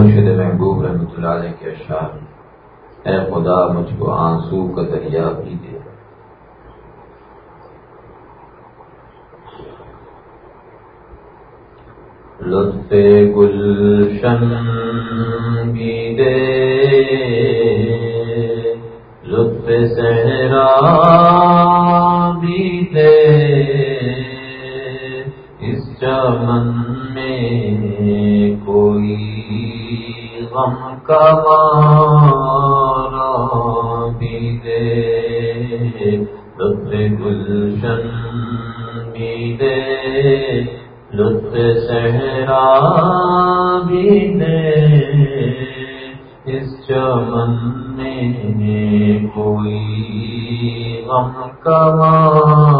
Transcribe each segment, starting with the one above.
مرشد محبوب رحمۃ اللہ علیہ کے اشعار اے خدا، مجھ کو آنسو کا دریا بھی دے۔ لطف گلشن بھی دے۔ لطف صحرا بھی دے۔ اس چمن میں کوئی غم کا مارا بھی دے لطف گلشن بھی دے لطف صحرا بھی دے اس چمن میں کوئی غم کا مارا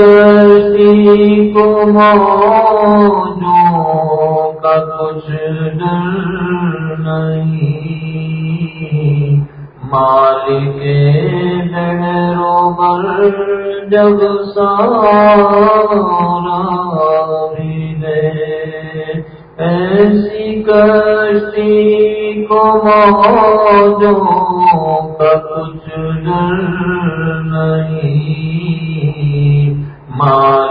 ایسی کو موجوں کا کچھ ڈر نہیں۔ مالک ڈہروں پر جب سارا بھی ایسی کشتی کو موجوں کا کچھ ڈر نہیں۔ ماں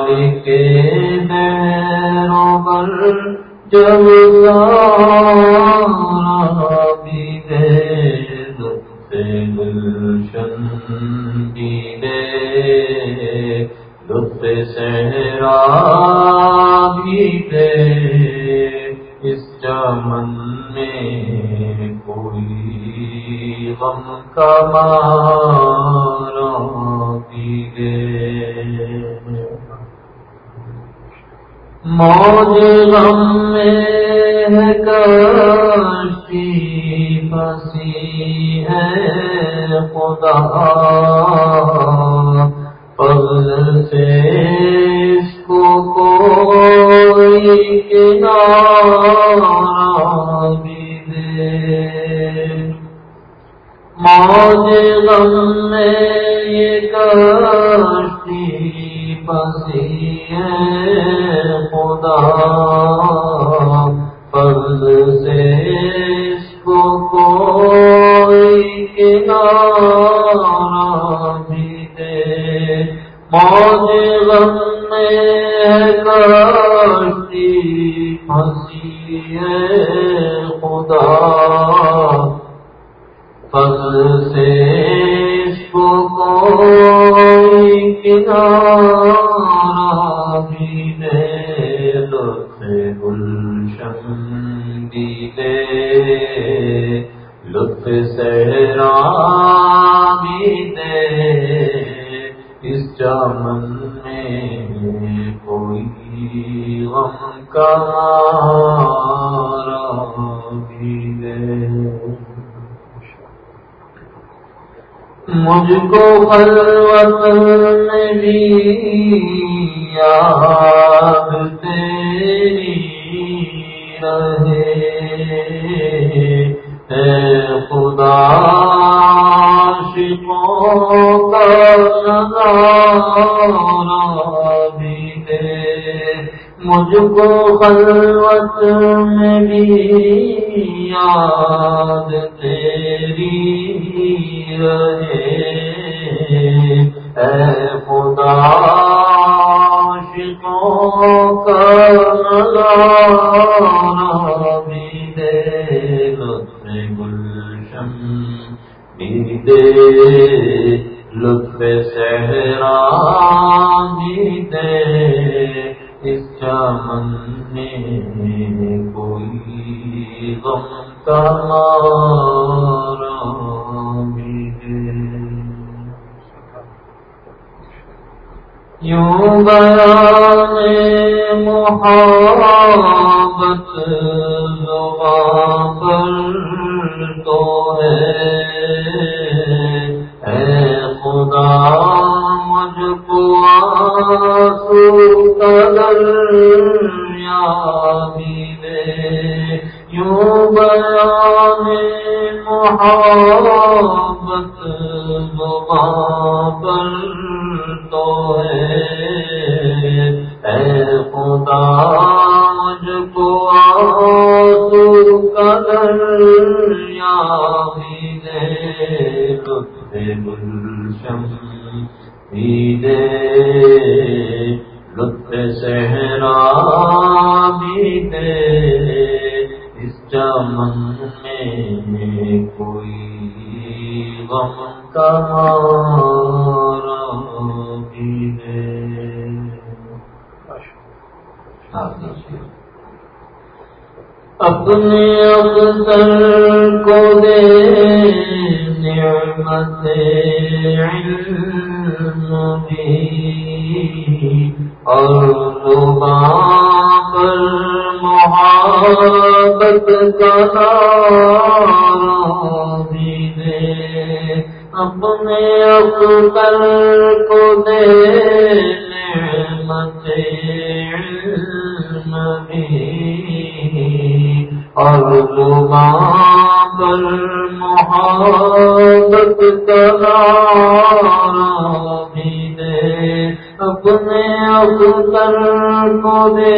ہے پسی ہے خدا۔ فضل سے اس کو کوئی کنارا بھی دے موج غم میں یہ کشتی پسی ہے خدا۔ سے کو کوئی کنارا بھی دے موج غم میں ہے خدا فضل سے اس کو کوئی کو خلوت میں بھی یاد تیری رہے اے خدا شکوں کا نظارہ بھی دے مجھ کو خلوت میں بھی یاد تیری رہے اے خدا شکوں کا یوں بیان محبت زبان پر تو لطف صحرا بھی دے اس چمن میں کوئی غم کا بھی دے اپنے افسر کو دے نعمت علم محبت کا بھی دے۔ اپنے افسر کو دے نعمت علم بھی اور زبان پر محبت بھی دے۔ اپنے افسر کو دے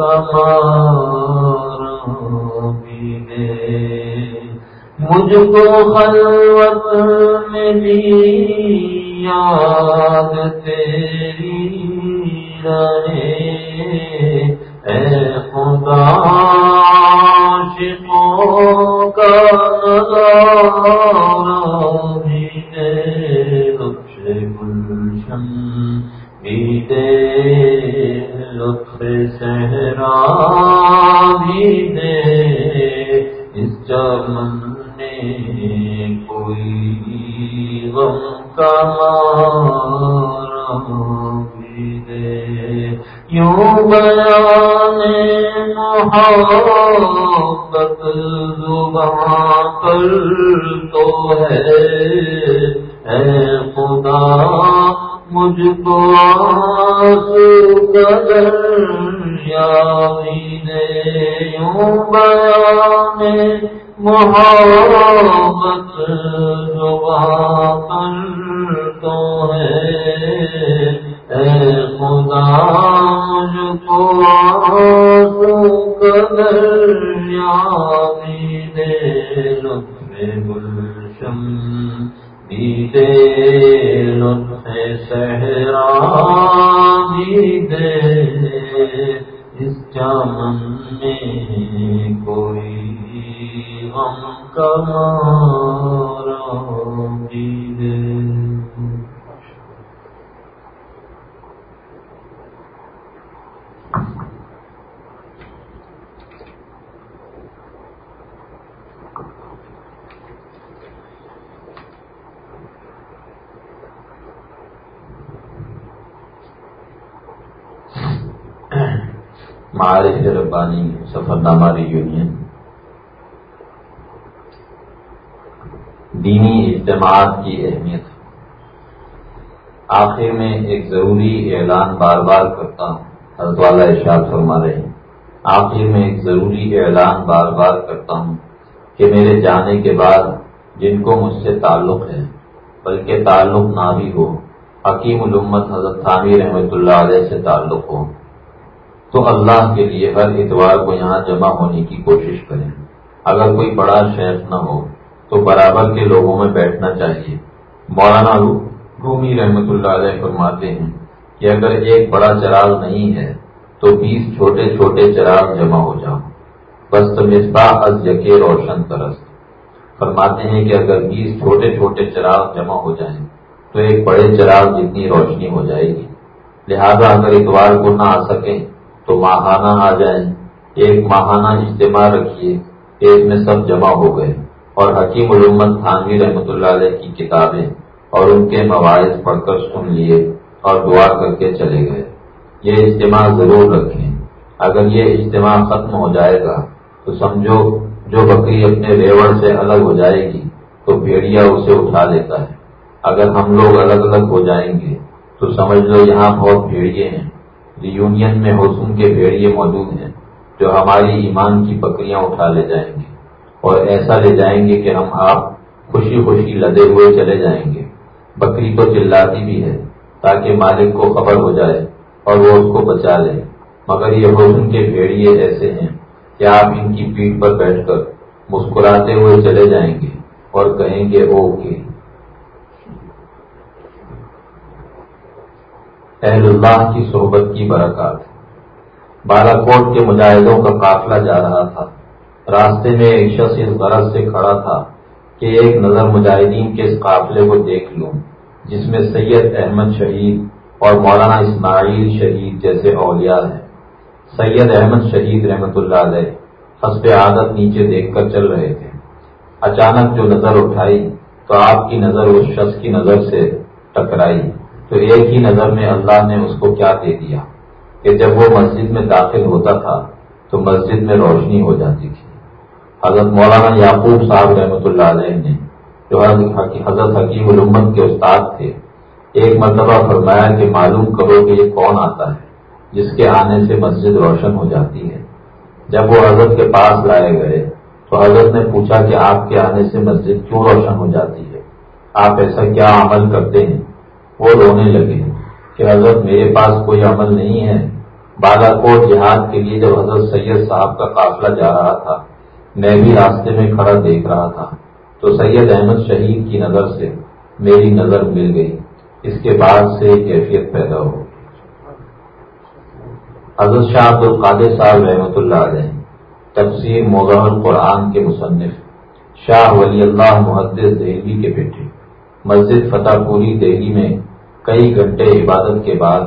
غم بھی دے مجھ کو خلوت میں بھی یاد تیری رہے۔ اے خدا شکو کا بھی محبت پر تو ہے۔ اے خدا، مجھ کو قدر یوں بیان محبت زبان پر تو ہے۔ اے خدا، مجھ کو غم دینی اجتماعات کی اہمیت۔ آخر میں ایک ضروری اعلان بار بار کرتا ہوں، حضرت والا ارشاد فرما رہے ہیں۔ آخر میں ایک ضروری اعلان بار بار کرتا ہوں کہ میرے جانے کے بعد جن کو مجھ سے تعلق ہے، بلکہ تعلق نہ بھی ہو، حکیم الامت حضرت ثانی رحمۃ اللہ علیہ سے تعلق ہو۔ تو اللہ کے لیے ہر اتوار کو یہاں جمع ہونے کی کوشش کریں۔ اگر کوئی بڑا شیخ نہ ہو تو برابر کے لوگوں میں بیٹھنا چاہیے۔ مولانا رومی رحمت اللہ علیہ فرماتے ہیں کہ اگر ایک بڑا چراغ نہیں ہے تو بیس چھوٹے چھوٹے چراغ جمع ہو جاؤ بس مصباح از یقے روشن ترست فرماتے ہیں کہ اگر بیس چھوٹے چھوٹے چراغ جمع ہو جائیں تو ایک بڑے چراغ جتنی روشنی ہو جائے گی۔ لہذا اگر اتوار کو نہ آ سکیں تو ماہانہ آ جائیں۔ ایک ماہانہ اجتماع رکھیے۔ ایک میں سب جمع ہو گئے۔ اور حکیم علومت تھانوی رحمۃ اللہ علیہ کی کتابیں اور ان کے مواعظ پڑھ کر سن لیے اور دعا کر کے چلے گئے۔ یہ اجتماع ضرور رکھیں۔ اگر یہ اجتماع ختم ہو جائے گا، تو سمجھو جو بکری اپنے ریوڑ سے الگ ہو جائے گی، تو بھیڑیا اسے اٹھا لیتا ہے۔ اگر ہم لوگ الگ الگ ہو جائیں گے، تو سمجھ لو یہاں بہت بھیڑیے ہیں۔ ریونین میں حسن کے بھیڑیے موجود ہیں جو ہماری ایمان کی بکریاں اٹھا لے جائیں گے۔ اور ایسا لے جائیں گے کہ ہم آپ خوشی خوشی لدے ہوئے چلے جائیں گے۔ بکری تو چلاتی بھی ہے تاکہ مالک کو خبر ہو جائے اور وہ اس کو بچا لے۔ مگر یہ حسن کے بھیڑیے ایسے ہیں کہ آپ ان کی پیٹ پر بیٹھ کر مسکراتے ہوئے چلے جائیں گے اور کہیں گے اوکے اہل اللہ کی صحبت کی برکات۔ بالا کوٹ کے مجاہدوں کا قافلہ جا رہا تھا۔ راستے میں ایک شخص اس غرض سے کھڑا تھا کہ ایک نظر مجاہدین کے اس قافلے کو دیکھ لوں، جس میں سید احمد شہید اور مولانا اسماعیل شہید جیسے اولیاء ہیں۔ سید احمد شہید رحمت اللہ علیہ حسب عادت نیچے دیکھ کر چل رہے تھے۔ اچانک جو نظر اٹھائی تو آپ کی نظر اس شخص کی نظر سے ٹکرائی۔ تو ایک ہی نظر میں اللہ نے اس کو کیا دے دیا کہ جب وہ مسجد میں داخل ہوتا تھا تو مسجد میں روشنی ہو جاتی تھی۔ حضرت مولانا یعقوب صاحب رحمۃ اللہ علیہ نے جو حضرت حکیم الامت کے استاد تھے، ایک مرتبہ فرمایا کہ معلوم کرو کہ یہ کون آتا ہے، جس کے آنے سے مسجد روشن ہو جاتی ہے۔ جب وہ حضرت کے پاس لائے گئے تو حضرت نے پوچھا کہ آپ کے آنے سے مسجد کیوں روشن ہو جاتی ہے؟ آپ ایسا کیا عمل کرتے ہیں؟ وہ رونے لگے کہ حضرت میرے پاس کوئی عمل نہیں ہے۔ بالا کوٹ جہاد کے لیے جب حضرت سید صاحب کا قافلہ جا رہا تھا میں بھی راستے میں کھڑا دیکھ رہا تھا۔ تو سید احمد شہید کی نظر سے میری نظر مل گئی۔ اس کے بعد سے کیفیت پیدا ہو۔ حضرت شاہ عبد القادر صاحب رحمۃ اللہ علیہ، تفسیر موضوع القرآن کے مصنف، شاہ ولی اللہ محدث دہلی کے بیٹے۔ مسجد فتح پوری دہلی میں کئی گھنٹے عبادت کے بعد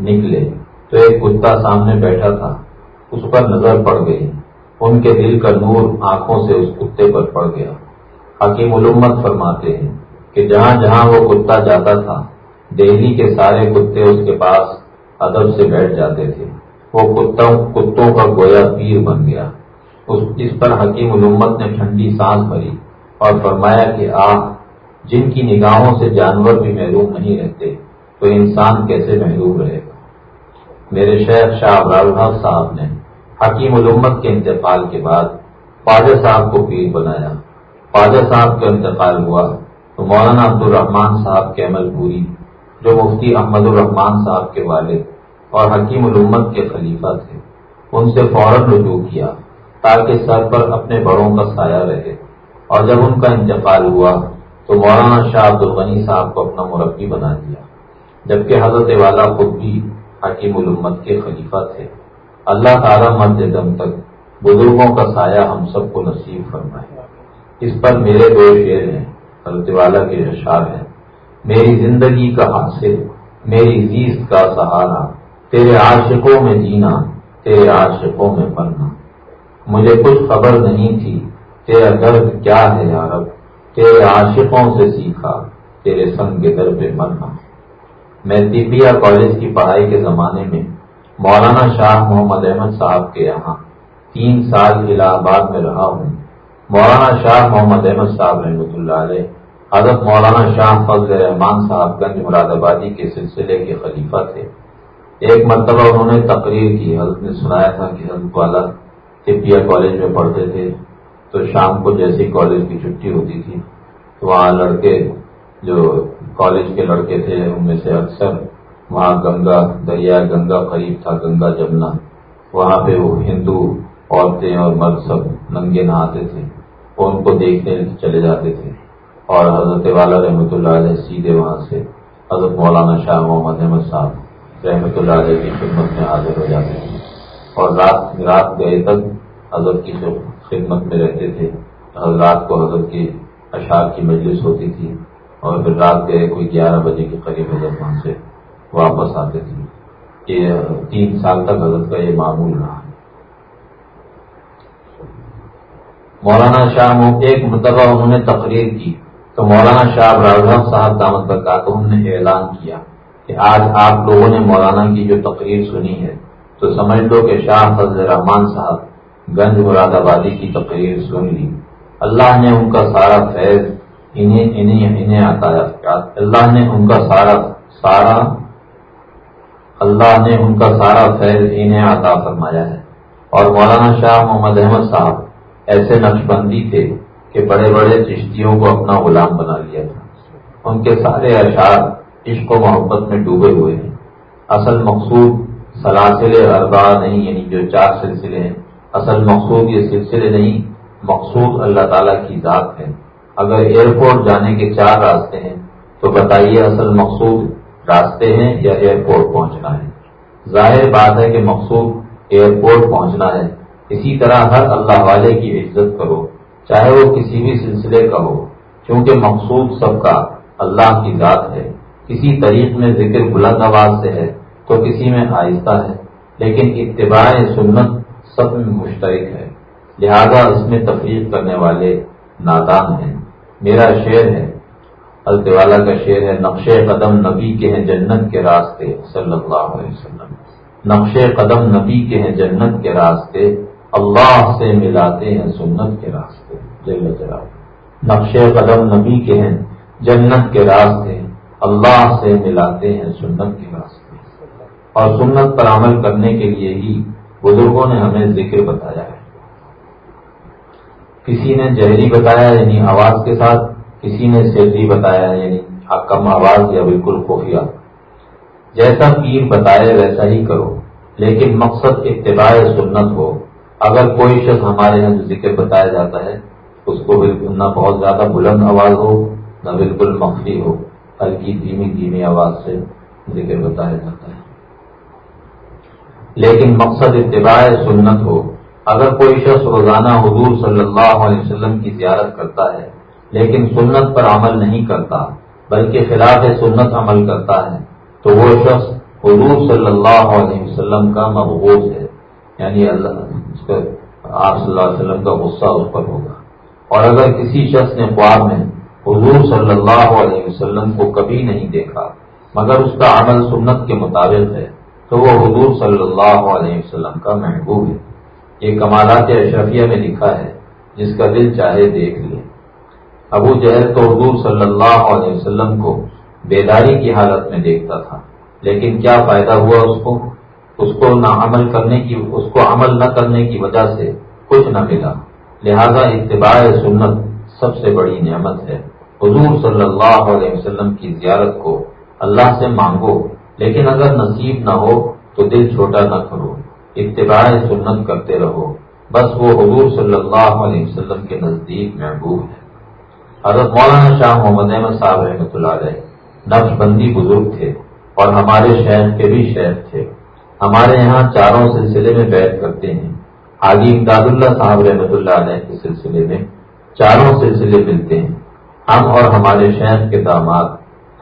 نکلے۔ تو ایک کتا سامنے بیٹھا تھا، اس پر نظر پڑ گئی۔ ان کے دل کا نور آنکھوں سے اس کتے پر پڑ گیا۔ حکیم علومت فرماتے ہیں کہ جہاں جہاں وہ کتا جاتا تھا، دہلی کے سارے کتے اس کے پاس ادب سے بیٹھ جاتے تھے۔ وہ کتوں کا گویا پیر بن گیا۔ اس پر حکیم علومت نے ٹھنڈی سانس بھری اور فرمایا کہ آپ جن کی نگاہوں سے جانور بھی محروم نہیں رہتے، تو انسان کیسے محروم رہے گا؟ میرے شیخ شاہ ابرال صاحب نے حکیم علومت کے انتقال کے بعد خواجہ صاحب کو پیر بنایا۔ خواجہ صاحب کا انتقال ہوا تو مولانا عبد الرحمان صاحب کے عمل پوری، جو مفتی احمد الرحمان صاحب کے والد اور حکیم علومت کے خلیفہ تھے، ان سے فوراً رجوع کیا تاکہ سر پر اپنے بڑوں کا سایہ رہے۔ اور جب ان کا انتقال ہوا تو مولانا شاہ عبد الغنی صاحب کو اپنا مربی بنا دیا، جبکہ حضرت والا خود بھی حکیم الامت کے خلیفہ تھے۔ اللہ تعالیٰ مرد دم تک بزرگوں کا سایہ ہم سب کو نصیب فرمائے۔ اس پر میرے دو شعر ہیں، حضرت والا کے اشار ہیں۔ میری زندگی کا حاصل، میری زیست کا سہارا، تیرے عاشقوں میں جینا، تیرے عاشقوں میں مرنا۔ مجھے کچھ خبر نہیں تھی تیرا درد کیا ہے یارب تیرے عاشقوں سے سیکھا، تیرے سنگ کے در پہ مرنا۔ میں طبیہ کالج کی پڑھائی کے زمانے میں مولانا شاہ محمد احمد صاحب کے یہاں تین سال الہ آباد میں رہا ہوں۔ مولانا شاہ محمد احمد صاحب رحمۃ اللہ علیہ، حضرت مولانا شاہ فضل رحمان صاحب گنج مراد آبادی کے سلسلے کے خلیفہ تھے۔ ایک مرتبہ انہوں نے تقریر کی، حضرت نے سنایا تھا کہ حضرت والا طبیہ کالج میں پڑھتے تھے، تو شام کو جیسے کالج کی چھٹی ہوتی تھی، تو وہاں لڑکے جو کالج کے لڑکے تھے، ان میں سے اکثر وہاں گنگا دریا گنگا قریب تھا، گنگا جمنا۔ وہاں پہ وہ ہندو عورتیں اور مرد سب ننگے نہاتے تھے۔ ان کو دیکھنے چلے جاتے تھے۔ اور حضرت والا رحمۃ اللہ علیہ سیدھے وہاں سے حضرت مولانا شاہ محمد احمد صاحب رحمۃ اللہ علیہ کی خدمت میں حاضر ہو جاتے تھے۔ اور رات رات گئے تک حضرت کی خدمت میں رہتے تھے رات کو حضرت کی اشعار کی مجلس ہوتی تھی۔ اور پھر رات گئے کوئی گیارہ بجے کے قریب حضرت وہاں سے واپس آتے تھے یہ تین سال تک حضرت کا یہ معمول رہا مولانا شاہ ایک مرتبہ انہوں نے تقریر کی تو مولانا شاہ راجہ صاحب دامت پر کاتون نے اعلان کیا کہ آج آپ لوگوں نے مولانا کی جو تقریر سنی ہے تو سمجھ لو کہ شاہ فضل رحمان صاحب گنج مراد آبادی کی تقریر سن لی۔ اللہ نے ان کا سارا فیض انہیں انہیں انہیں آتا اللہ نے ان کا سارا سارا اللہ نے ان کا سارا فیض انہیں عطا فرمایا ہے۔ اور مولانا شاہ محمد احمد صاحب ایسے نقش بندی تھے کہ بڑے بڑے چشتیوں کو اپنا غلام بنا لیا تھا۔ ان کے سارے اشعار عشق و محبت میں ڈوبے ہوئے ہیں۔ اصل مقصود سلاسل اربا نہیں یعنی جو چار سلسلے ہیں۔ اصل مقصود یہ سلسلے نہیں، مقصود اللہ تعالیٰ کی ذات ہے اگر ایئرپورٹ جانے کے چار راستے ہیں تو بتائیے اصل مقصود راستے ہیں یا ایئرپورٹ پہنچنا ہے۔ ظاہر بات ہے کہ مقصود ایئرپورٹ پہنچنا ہے۔ اسی طرح ہر اللہ والے کی عزت کرو، چاہے وہ کسی بھی سلسلے کا ہو، کیونکہ مقصود سب کا اللہ کی ذات ہے۔ کسی طریق میں ذکر بلند آواز سے ہے تو کسی میں آہستہ ہے، لیکن اتباع سنت سب میں مشترک ہے۔ لہذا اس میں تفریح کرنے والے نادان ہیں۔ میرا شعر ہے التوالا کا شعر ہے، نقش قدم نبی کے ہیں جنت کے راستے، صلی اللہ علیہ وسلم۔ نقش قدم نبی کے ہیں جنت کے راستے، اللہ سے ملاتے ہیں سنت کے راستے۔ جل نقش قدم نبی کے ہیں جنت کے راستے، اللہ سے ملاتے ہیں سنت کے راستے۔ اور سنت پر عمل کرنے کے لیے ہی بزرگوں نے ہمیں ذکر بتایا ہے۔ کسی نے جہری بتایا یعنی آواز کے ساتھ کسی نے سیری بتایا یعنی کم آواز یا بالکل خفیہ۔ جیسا پیر بتائے ویسا ہی کرو، لیکن مقصد اتباع سنت ہو۔ اگر کوئی شخص ہمارے یہاں جو ذکر بتایا جاتا ہے، اس کو بالکل نہ بہت زیادہ بلند آواز ہو، نہ بالکل مخفی ہو ہلکی دھیمی دھیمی آواز سے ذکر بتایا جاتا ہے۔ لیکن مقصد اتباع سنت ہو۔ اگر کوئی شخص روزانہ حضور صلی اللہ علیہ وسلم کی زیارت کرتا ہے لیکن سنت پر عمل نہیں کرتا، بلکہ خلاف سنت عمل کرتا ہے، تو وہ شخص حضور صلی اللہ علیہ وسلم کا مقبوض ہے یعنی اللہ آپ صلی اللہ علیہ وسلم کا غصہ اس پر ہوگا۔ اور اگر کسی شخص نے خواب میں حضور صلی اللہ علیہ وسلم کو کبھی نہیں دیکھا، مگر اس کا عمل سنت کے مطابق ہے، تو وہ حضور صلی اللہ علیہ وسلم کا محبوب ہے۔ یہ کمالات اشرفیہ میں لکھا ہے، جس کا دل چاہے دیکھ لے۔ ابو جہل تو حضور صلی اللہ علیہ وسلم کو بیداری کی حالت میں دیکھتا تھا، لیکن کیا فائدہ ہوا اس کو؟ اس کو نہ عمل کرنے کی، اس کو عمل نہ کرنے کی وجہ سے کچھ نہ ملا۔ لہذا اتباع سنت سب سے بڑی نعمت ہے۔ حضور صلی اللہ علیہ وسلم کی زیارت کو اللہ سے مانگو، لیکن اگر نصیب نہ ہو تو دل چھوٹا نہ کرو۔ اتباع سنت کرتے رہو۔ بس وہ حضور صلی اللہ علیہ وسلم کے نزدیک محبوب ہے۔ حضرت مولانا شاہ محمد احمد صاحب رحمۃ اللہ علیہ نقش بندی بزرگ تھے اور ہمارے شہر کے بھی شہر تھے۔ ہمارے یہاں چاروں سلسلے میں بیٹھ کرتے ہیں۔ حاجی امداد اللہ صاحب رحمۃ اللہ علیہ کے سلسلے میں چاروں سلسلے ملتے ہیں۔ ہم اور ہمارے شہر کے داماد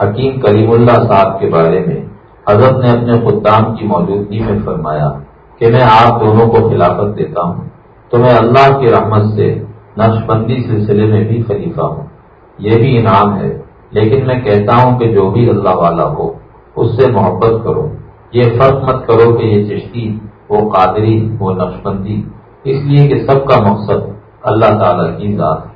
حکیم کریم اللہ صاحب کے بارے میں حضرت نے اپنے خدام کی موجودگی میں فرمایا کہ میں آپ دونوں کو خلافت دیتا ہوں تو میں اللہ کی رحمت سے نقش بندی سلسلے میں بھی خلیفہ ہوں۔ یہ بھی انعام ہے، لیکن میں کہتا ہوں کہ جو بھی اللہ والا ہو، اس سے محبت کرو۔ یہ فرق مت کرو کہ یہ چشتی، وہ قادری، وہ نقش اس لیے کہ سب کا مقصد اللہ تعالی کی ذات ہے۔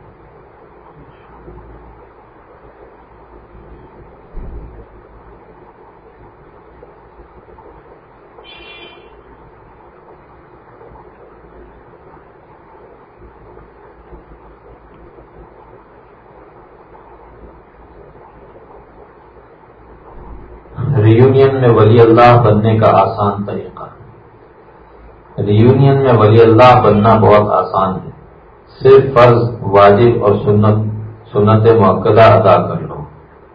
ریونین میں ولی اللہ بننے کا آسان طریقہ ریونین میں ولی اللہ بننا بہت آسان ہے۔ صرف فرض، واجب اور سنت سنت موقع ادا کر لو۔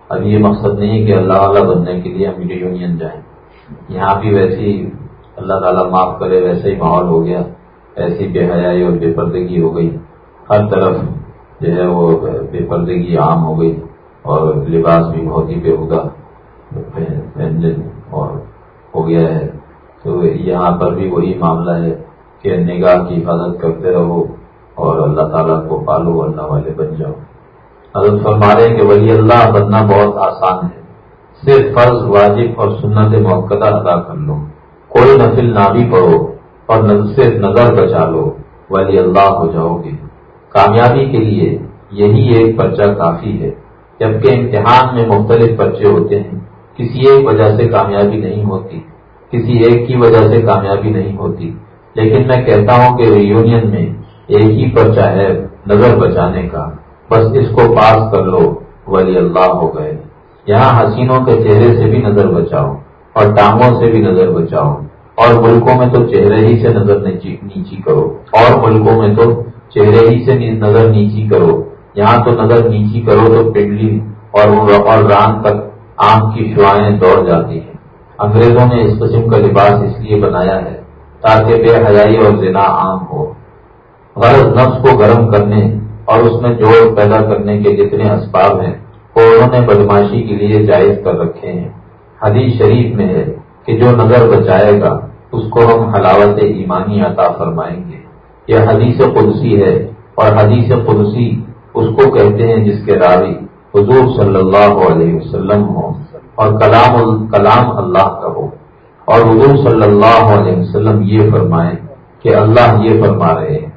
اب یہ مقصد نہیں کہ اللہ والا بننے کے لیے ہم ریونین جائیں۔ یہاں بھی ویسی اللہ تعالیٰ معاف کرے ویسے ہی ماحول ہو گیا۔ ایسی بے حیائی اور بے پردگی ہو گئی۔ ہر طرف جو ہے وہ بے پردگی عام ہو گئی اور لباس بھی بہت ہی بے ہوگا۔ اور ہو گیا ہے۔ تو یہاں پر بھی وہی معاملہ ہے کہ نگاہ کی حفاظت کرتے رہو اور اللہ تعالیٰ کو پالو اللہ والے بن جاؤ۔ حضرت فرما رہے کہ ولی اللہ بننا بہت آسان ہے۔ صرف فرض، واجب اور سنت موقع ادا کر لو۔ کوئی نفل نہ بھی پڑھو اور سے نظر بچا لو۔ ولی اللہ ہو جاؤ گے۔ کامیابی کے لیے یہی ایک پرچہ کافی ہے۔ جبکہ امتحان میں مختلف پرچے ہوتے ہیں۔ کسی ایک وجہ سے کامیابی نہیں ہوتی، کسی ایک کی وجہ سے کامیابی نہیں ہوتی۔ لیکن میں کہتا ہوں کہ ریونین میں ایک ہی پرچہ ہے نظر بچانے کا۔ بس اس کو پاس کر لو، ولی اللہ ہو گئے۔ یہاں حسینوں کے چہرے سے بھی نظر بچاؤ اور ٹانگوں سے بھی نظر بچاؤ۔ اور ملکوں میں تو چہرے ہی سے نظر نیچی کرو۔ اور ملکوں میں تو چہرے ہی سے نظر نیچی کرو۔ یہاں تو نظر نیچی کرو تو پنڈلی اور ران تک آم کی شوائیں دوڑ جاتی ہیں۔ انگریزوں نے اس قسم کا لباس اس لیے بنایا ہے تاکہ بے حیائی اور زنا عام ہو۔ غرض نفس کو گرم کرنے اور اس میں جوڑ پیدا کرنے کے جتنے اسباب ہیں، وہ انہوں نے بدماشی کے لیے جائز کر رکھے ہیں۔ حدیث شریف میں ہے کہ جو نظر بچائے گا، اس کو ہم حلاوت ایمانی عطا فرمائیں گے۔ یہ حدیث قدسی ہے اور حدیث قدسی اس کو کہتے ہیں جس کے راوی حضور صلی اللہ علیہ وسلم ہو اور کلام کلام اللہ کا ہو۔ اور حضور صلی اللہ علیہ وسلم یہ فرمائے کہ اللہ یہ فرما رہے ہیں۔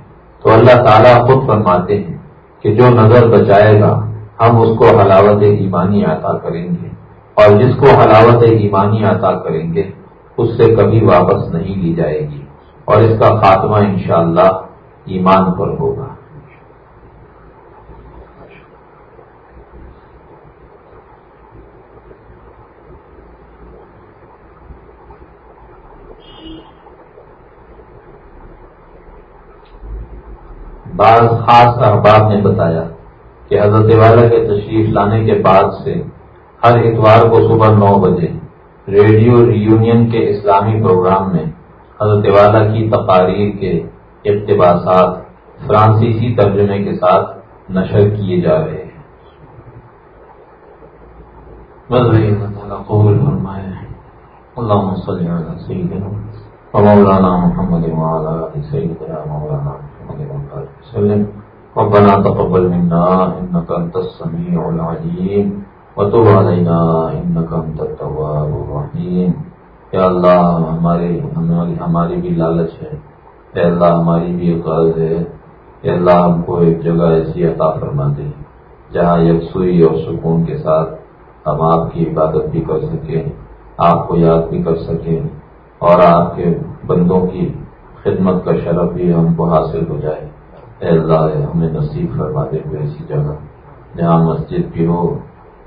تو اللہ تعالیٰ خود فرماتے ہیں کہ جو نظر بچائے گا، ہم اس کو حلاوت ایمانی عطا کریں گے۔ اور جس کو حلاوت ایمانی عطا کریں گے، اس سے کبھی واپس نہیں لی جائے گی۔ اور اس کا خاتمہ انشاءاللہ ایمان پر ہوگا۔ بعض خاص احباب نے بتایا کہ حضرت والا کے تشریف لانے کے بعد سے ہر اتوار کو صبح نو بجے ریڈیو ریونین کے اسلامی پروگرام میں حضرت والا کی تقاریر کے اقتباسات فرانسیسی ترجمے کے ساتھ نشر کیے جا رہے ہیں۔ مولانا محمد مولانا ربنا تقبل منا انك انت السميع العليم وتب علينا انك انت التواب الرحيم یا اللہ، ہمارے ہماری بھی لالچ ہے۔ اے اللہ، ہماری بھی غرض ہے۔ اے اللہ، ہم کو ایک جگہ ایسی عطا فرما دے، جہاں یکسوئی اور سکون کے ساتھ ہم آپ کی عبادت بھی کر سکیں، آپ کو یاد بھی کر سکیں، اور آپ کے بندوں کی خدمت کا شرف بھی ہم کو حاصل ہو جائے۔ اللہ، ہمیں نصیب فرما دے ہوئے ایسی جگہ جہاں مسجد بھی ہو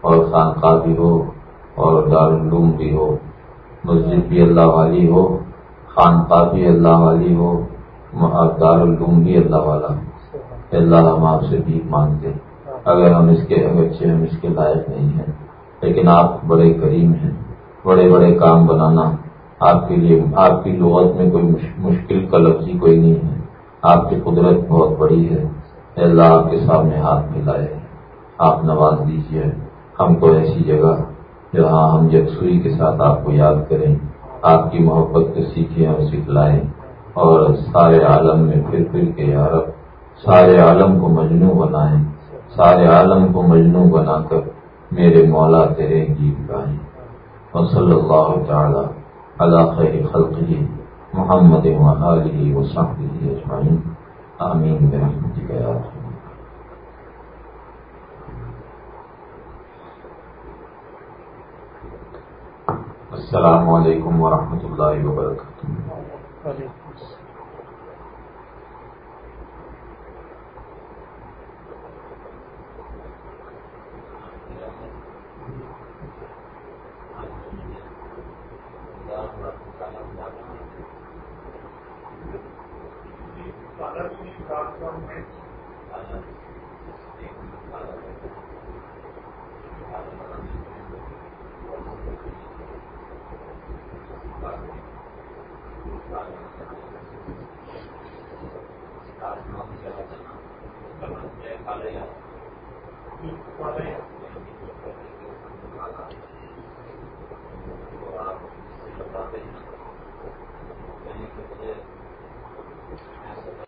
اور خانقاہ بھی ہو اور دارالعلوم بھی ہو، مسجد بھی اللہ والی ہو، خانقاہ بھی اللہ والی ہو دارالعلوم بھی اللہ والا اے اللہ، ہم آپ سے بھی مانگتے اگر ہم اس کے اگرچہ ہم اس کے لائق نہیں ہیں، لیکن آپ بڑے کریم ہیں، بڑے بڑے کام بنانا آپ کے لیے، آپ کی لغت میں کوئی مشکل کا لفظی کوئی نہیں ہے۔ آپ کی قدرت بہت بڑی ہے۔ اللہ، آپ کے سامنے ہاتھ ملائے آپ نواز دیجیے ہم کو ایسی جگہ جہاں ہم یکسوئی کے ساتھ آپ کو یاد کریں، آپ کی محبت کو سیکھیں اور سکھلائیں۔ اور سارے عالم میں پھر پھر کے یارب سارے عالم کو مجنو بنائیں۔ سارے عالم کو مجنو بنا کر میرے مولا تیرے گیت گائیں۔ اور صلی اللہ تعالی اللہ خیر خلق ہی محمد وآله وصحبه أجمعين آمين برحمتك يا رب السلام علیکم ورحمۃ اللہ وبرکاتہ.